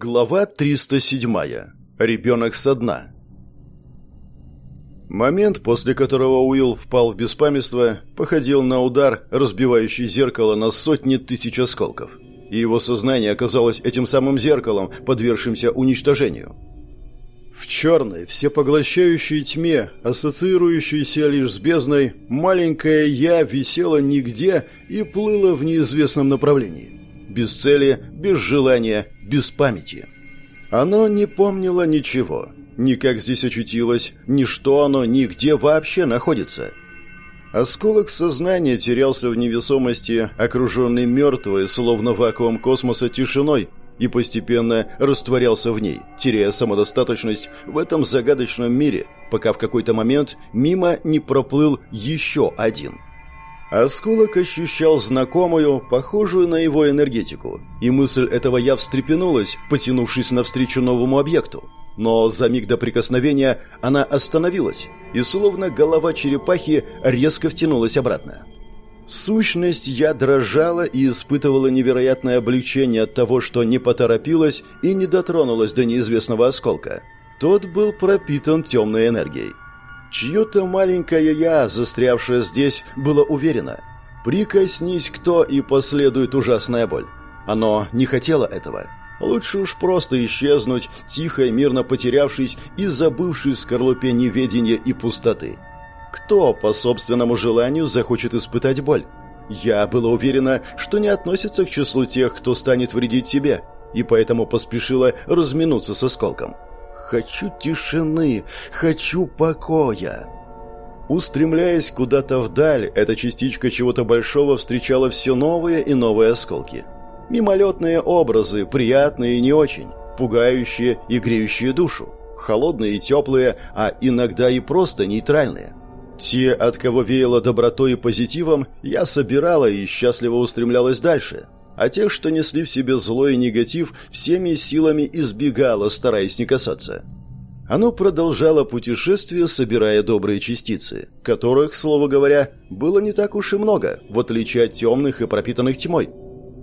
Глава 307. Ребенок со дна. Момент, после которого Уилл впал в беспамятство, походил на удар, разбивающий зеркало на сотни тысяч осколков. И его сознание оказалось этим самым зеркалом, подвергшимся уничтожению. В черной, всепоглощающей тьме, ассоциирующейся лишь с бездной, маленькое «я» висело нигде и плыло в неизвестном направлении без цели, без желания, без памяти. Оно не помнило ничего, ни как здесь очутилось, ни что оно, ни где вообще находится. Осколок сознания терялся в невесомости, окруженный мертвой, словно вакуум космоса, тишиной, и постепенно растворялся в ней, теряя самодостаточность в этом загадочном мире, пока в какой-то момент мимо не проплыл еще один – Осколок ощущал знакомую, похожую на его энергетику, и мысль этого я встрепенулась, потянувшись навстречу новому объекту. Но за миг до прикосновения она остановилась, и словно голова черепахи резко втянулась обратно. Сущность я дрожала и испытывала невероятное облегчение от того, что не поторопилась и не дотронулась до неизвестного осколка. Тот был пропитан темной энергией. Чье-то маленькое «я», застрявшее здесь, было уверено. Прикоснись кто, и последует ужасная боль. Оно не хотело этого. Лучше уж просто исчезнуть, тихо и мирно потерявшись и забывшись в скорлупе неведения и пустоты. Кто по собственному желанию захочет испытать боль? Я была уверена, что не относится к числу тех, кто станет вредить тебе, и поэтому поспешила разминуться с осколком. Хочу тишины, хочу покоя. Устремляясь куда-то вдаль, эта частичка чего-то большого встречала все новые и новые осколки. Мимолетные образы, приятные и не очень, пугающие и греющие душу, холодные и теплые, а иногда и просто нейтральные. Те, от кого веяло добротой и позитивом, я собирала и счастливо устремлялась дальше – а тех, что несли в себе злой и негатив, всеми силами избегало, стараясь не касаться. Оно продолжало путешествие, собирая добрые частицы, которых, слово говоря, было не так уж и много, в отличие от темных и пропитанных тьмой.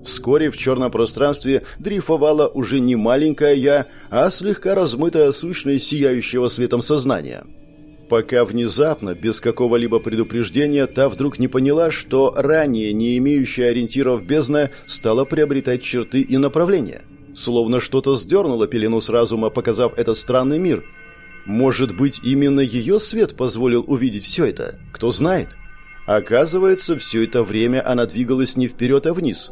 Вскоре в черном пространстве дрейфовала уже не маленькая я, а слегка размытая сущность сияющего светом сознания – пока внезапно, без какого-либо предупреждения, та вдруг не поняла, что ранее не имеющая ориентиров бездна стала приобретать черты и направления. Словно что-то сдернуло пелену с разума, показав этот странный мир. Может быть, именно ее свет позволил увидеть все это? Кто знает? Оказывается, все это время она двигалась не вперед, а вниз.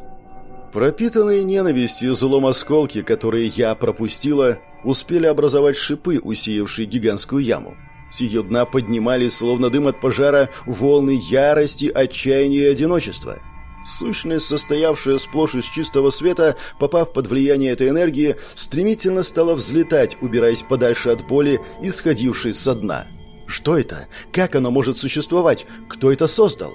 Пропитанные ненавистью злом осколки, которые я пропустила, успели образовать шипы, усеявшие гигантскую яму. С ее дна поднимались, словно дым от пожара, волны ярости, отчаяния и одиночества. Сущность, состоявшая сплошь из чистого света, попав под влияние этой энергии, стремительно стала взлетать, убираясь подальше от боли, исходившей со дна. Что это? Как оно может существовать? Кто это создал?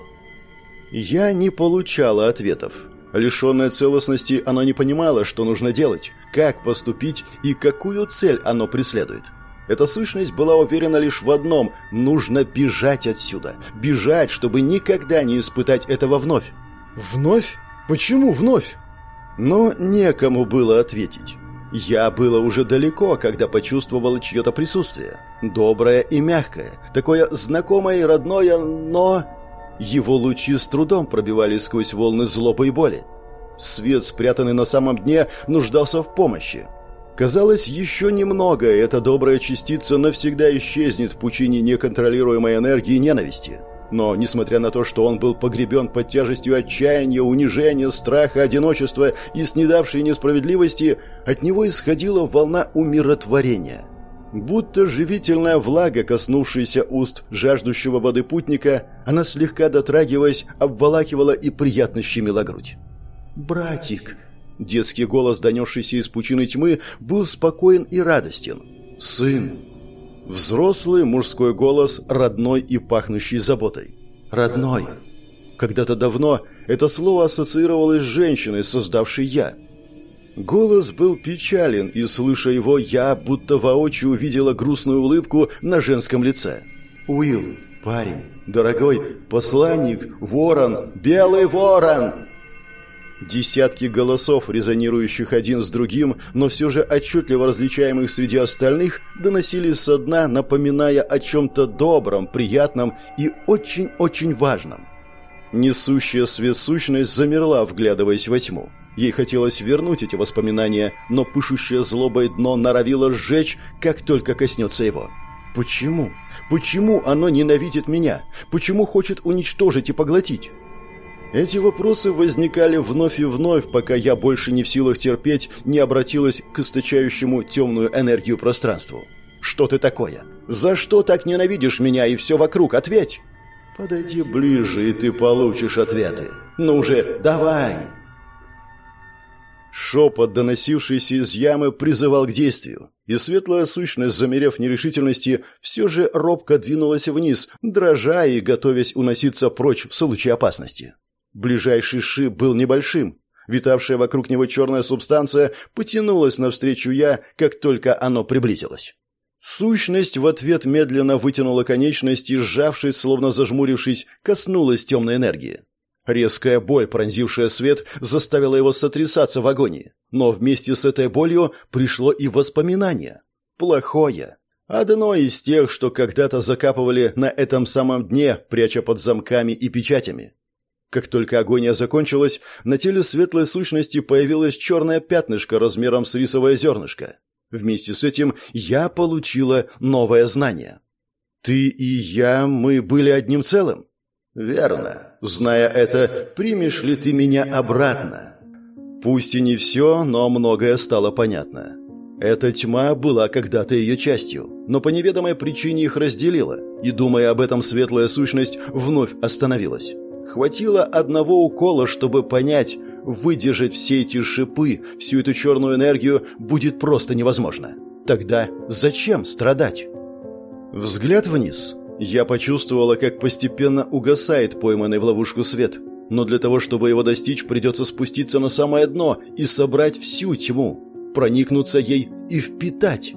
Я не получала ответов. Лишенное целостности, оно не понимало, что нужно делать, как поступить и какую цель оно преследует. Эта сущность была уверена лишь в одном – нужно бежать отсюда. Бежать, чтобы никогда не испытать этого вновь. Вновь? Почему вновь? Но некому было ответить. Я было уже далеко, когда почувствовал чье-то присутствие. Доброе и мягкое, такое знакомое и родное, но... Его лучи с трудом пробивались сквозь волны злобы и боли. Свет, спрятанный на самом дне, нуждался в помощи. Казалось, еще немного, и эта добрая частица навсегда исчезнет в пучине неконтролируемой энергии ненависти. Но, несмотря на то, что он был погребен под тяжестью отчаяния, унижения, страха, одиночества и снедавшей несправедливости, от него исходила волна умиротворения. Будто живительная влага, коснувшаяся уст жаждущего воды путника, она слегка дотрагиваясь, обволакивала и приятно щемила грудь. «Братик!» Детский голос, донесшийся из пучины тьмы, был спокоен и радостен. «Сын!» Взрослый мужской голос, родной и пахнущий заботой. «Родной!» Когда-то давно это слово ассоциировалось с женщиной, создавшей «я». Голос был печален, и, слыша его, я будто воочию увидела грустную улыбку на женском лице. «Уилл, парень, дорогой, посланник, ворон, белый ворон!» Десятки голосов, резонирующих один с другим, но все же отчетливо различаемых среди остальных, доносились со дна, напоминая о чем-то добром, приятном и очень-очень важном. Несущая свет сущность замерла, вглядываясь во тьму. Ей хотелось вернуть эти воспоминания, но пышущее злобой дно норовило сжечь, как только коснется его. Почему? Почему оно ненавидит меня? Почему хочет уничтожить и поглотить? Эти вопросы возникали вновь и вновь, пока я больше не в силах терпеть, не обратилась к источающему темную энергию пространству. «Что ты такое? За что так ненавидишь меня и все вокруг? Ответь!» «Подойди ближе, и ты получишь ответы. Ну же, давай!» Шепот, доносившийся из ямы, призывал к действию, и светлая сущность, замерев нерешительности, все же робко двинулась вниз, дрожа и готовясь уноситься прочь в случае опасности. Ближайший шип был небольшим. Витавшая вокруг него черная субстанция потянулась навстречу я, как только оно приблизилось. Сущность в ответ медленно вытянула конечность и, сжавшись, словно зажмурившись, коснулась темной энергии. Резкая боль, пронзившая свет, заставила его сотрясаться в агонии. Но вместе с этой болью пришло и воспоминание. Плохое. Одно из тех, что когда-то закапывали на этом самом дне, пряча под замками и печатями. Как только агония закончилась, на теле светлой сущности появилось черное пятнышко размером с рисовое зернышко. Вместе с этим я получила новое знание. «Ты и я, мы были одним целым?» «Верно. Зная это, примешь ли ты меня обратно?» Пусть и не все, но многое стало понятно. Эта тьма была когда-то ее частью, но по неведомой причине их разделила, и, думая об этом, светлая сущность вновь остановилась. Хватило одного укола, чтобы понять, выдержать все эти шипы, всю эту черную энергию будет просто невозможно. Тогда зачем страдать? Взгляд вниз. Я почувствовала, как постепенно угасает пойманный в ловушку свет. Но для того, чтобы его достичь, придется спуститься на самое дно и собрать всю тьму, проникнуться ей и впитать.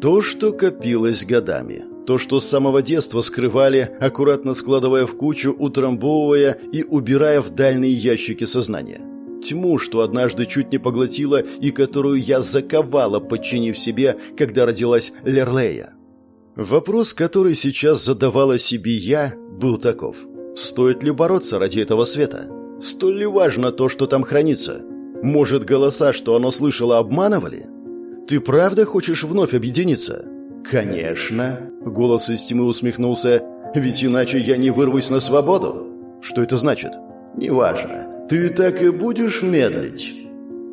То, что копилось годами. То, что с самого детства скрывали, аккуратно складывая в кучу, утрамбовывая и убирая в дальние ящики сознания. Тьму, что однажды чуть не поглотила и которую я заковала, подчинив себе, когда родилась Лерлея. Вопрос, который сейчас задавала себе я, был таков. Стоит ли бороться ради этого света? Столь ли важно то, что там хранится? Может, голоса, что оно слышало, обманывали? Ты правда хочешь вновь объединиться? «Конечно!» — голос из тьмы усмехнулся. «Ведь иначе я не вырвусь на свободу!» «Что это значит?» «Неважно. Ты так и будешь медлить!»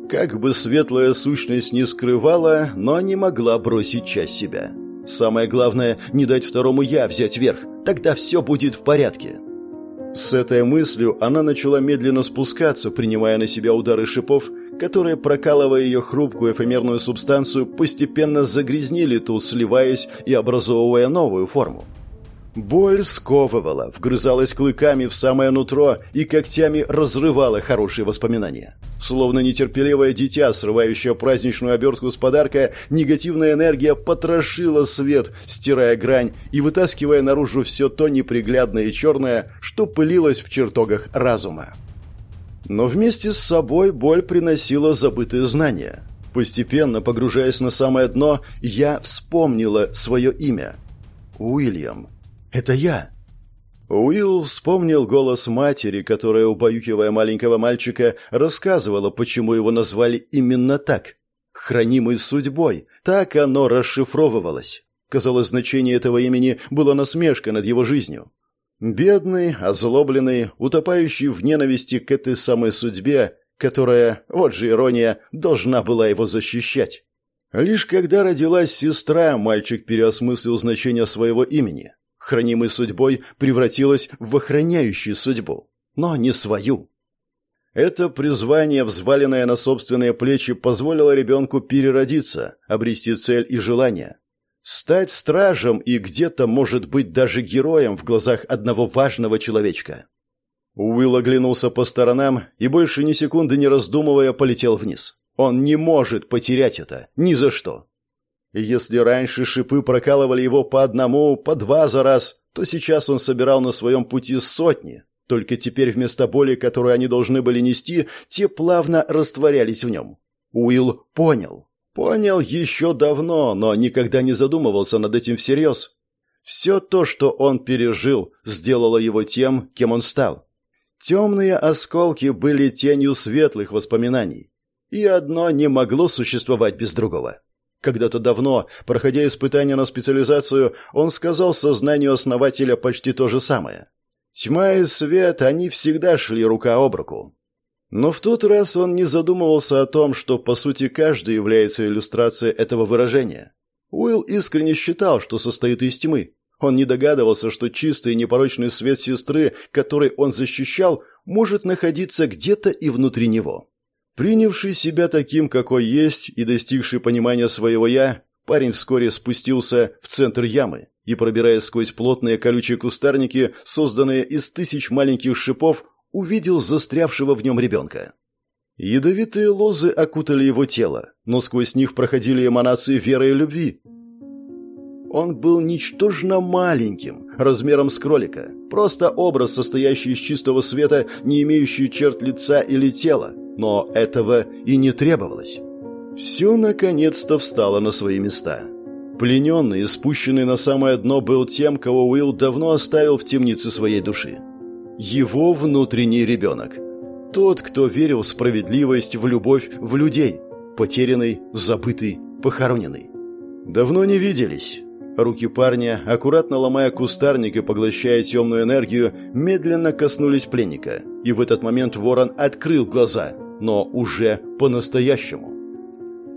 Как бы светлая сущность не скрывала, но не могла бросить часть себя. Самое главное — не дать второму «я» взять верх. Тогда все будет в порядке. С этой мыслью она начала медленно спускаться, принимая на себя удары шипов, которые, прокалывая ее хрупкую эфемерную субстанцию, постепенно загрязнили ту, сливаясь и образовывая новую форму. Боль сковывала, вгрызалась клыками в самое нутро и когтями разрывала хорошие воспоминания. Словно нетерпеливое дитя, срывающее праздничную обертку с подарка, негативная энергия потрошила свет, стирая грань и вытаскивая наружу все то неприглядное и черное, что пылилось в чертогах разума. Но вместе с собой боль приносила забытые знания. Постепенно, погружаясь на самое дно, я вспомнила свое имя. Уильям. Это я!» Уилл вспомнил голос матери, которая, убаюкивая маленького мальчика, рассказывала, почему его назвали именно так. «Хранимый судьбой». Так оно расшифровывалось. Казалось, значение этого имени было насмешкой над его жизнью. Бедный, озлобленный, утопающий в ненависти к этой самой судьбе, которая, вот же ирония, должна была его защищать. Лишь когда родилась сестра, мальчик переосмыслил значение своего имени хранимой судьбой, превратилась в охраняющую судьбу, но не свою. Это призвание, взваленное на собственные плечи, позволило ребенку переродиться, обрести цель и желание. Стать стражем и где-то, может быть, даже героем в глазах одного важного человечка. Уилл оглянулся по сторонам и больше ни секунды не раздумывая полетел вниз. Он не может потерять это, ни за что. Если раньше шипы прокалывали его по одному, по два за раз, то сейчас он собирал на своем пути сотни. Только теперь вместо боли, которую они должны были нести, те плавно растворялись в нем. Уилл понял. Понял еще давно, но никогда не задумывался над этим всерьез. Все то, что он пережил, сделало его тем, кем он стал. Темные осколки были тенью светлых воспоминаний, и одно не могло существовать без другого. Когда-то давно, проходя испытания на специализацию, он сказал сознанию основателя почти то же самое. Тьма и свет, они всегда шли рука об руку. Но в тот раз он не задумывался о том, что, по сути, каждый является иллюстрацией этого выражения. Уилл искренне считал, что состоит из тьмы. Он не догадывался, что чистый и непорочный свет сестры, который он защищал, может находиться где-то и внутри него. Принявший себя таким, какой есть, и достигший понимания своего «я», парень вскоре спустился в центр ямы и, пробираясь сквозь плотные колючие кустарники, созданные из тысяч маленьких шипов, увидел застрявшего в нем ребенка. Ядовитые лозы окутали его тело, но сквозь них проходили эманации веры и любви. Он был ничтожно маленьким, размером с кролика, просто образ, состоящий из чистого света, не имеющий черт лица или тела, но этого и не требовалось. Все наконец-то встало на свои места. Плененный и спущенный на самое дно был тем, кого Уилл давно оставил в темнице своей души. Его внутренний ребенок. Тот, кто верил в справедливость, в любовь, в людей. Потерянный, забытый, похороненный. Давно не виделись. Руки парня, аккуратно ломая кустарник и поглощая темную энергию, медленно коснулись пленника. И в этот момент ворон открыл глаза, но уже по-настоящему.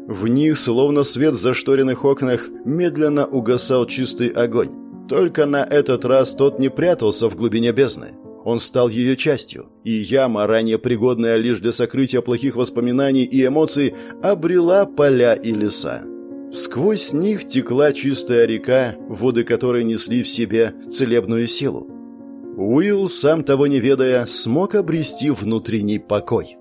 В них, словно свет в зашторенных окнах, медленно угасал чистый огонь. Только на этот раз тот не прятался в глубине бездны. Он стал ее частью, и яма, ранее пригодная лишь для сокрытия плохих воспоминаний и эмоций, обрела поля и леса. Сквозь них текла чистая река, воды которой несли в себе целебную силу. Уилл, сам того не ведая, смог обрести внутренний покой.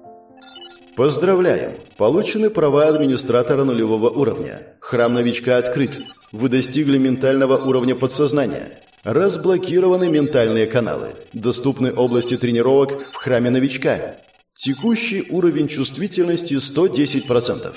Поздравляем! Получены права администратора нулевого уровня. Храм новичка открыт. Вы достигли ментального уровня подсознания. Разблокированы ментальные каналы. Доступны области тренировок в храме новичка. Текущий уровень чувствительности 110%.